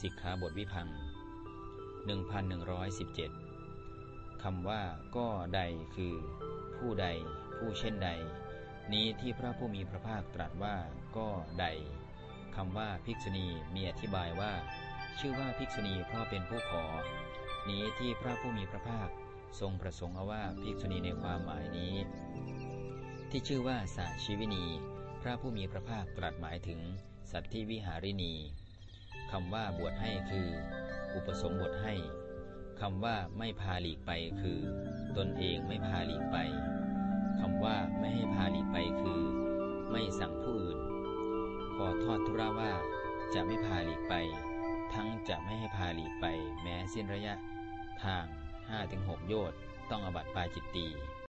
สิกขาบทวิพัง1117 คำว่าก็ใดคือ ผู้ใด ผู้เช่นใด นี้ที่พระผู้มีพระภาคตรัสว่าก็ใดคำว่าภิกษุณีมีอธิบายว่า ชื่อว่าภิกษุณีเพราะเป็นผู้ขอ นี้ที่พระผู้มีพระภาคทรงประสงค์เอาว่าภิกษุณีในความหมายนี้ ที่ชื่อว่าสาชีวินี พระผู้มีพระภาคตรัสหมายถึง สัตธิวิหารินี คำว่าบวชให้คือ อุปสมบทให้คำว่าไม่พาหลีกไปคือ ตนเองไม่พาหลีกไปคำว่าไม่ให้พาหลีกไปคือ ไม่สั่งผู้อื่น ขอทอดทุราว่า จะไม่พาหลีกไป ทั้งจะไม่ให้พาหลีกไป แม้สิ้นระยะ ทาง 5-6 โยชน์ต้องอบัติปาจิตตี